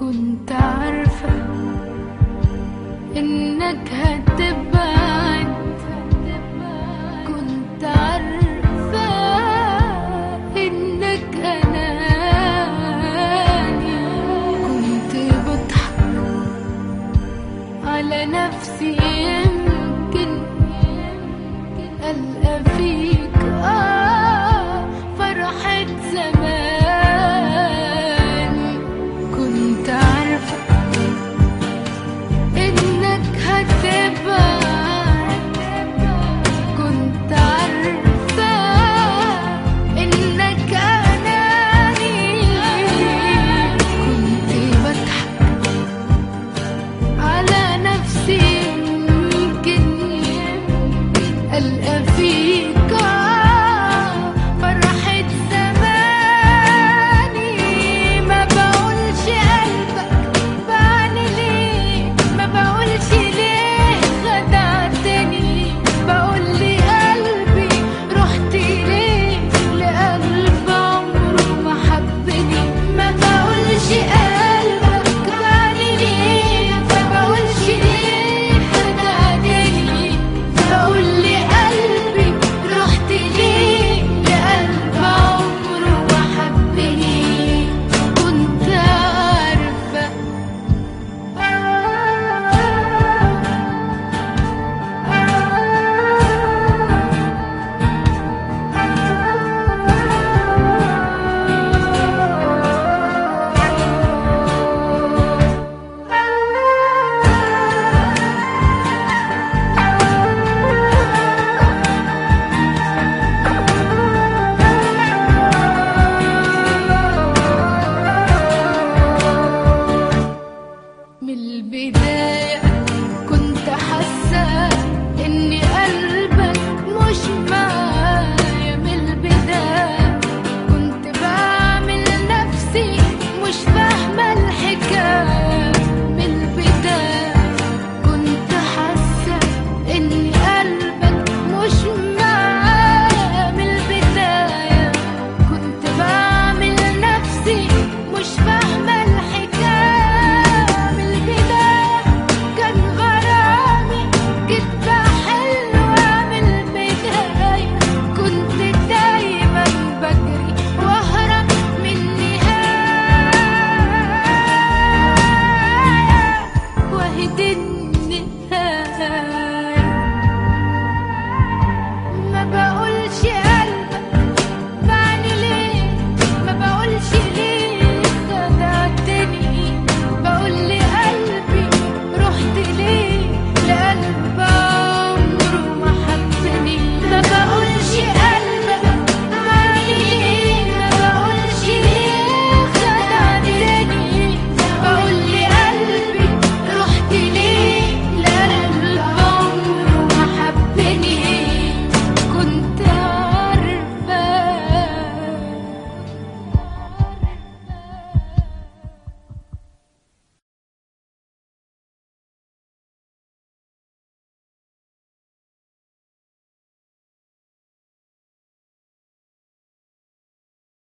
كنت عارفة إنك هتبعد كنت عارفة إنك أناني كنت بضحك على نفسي. والأفيد say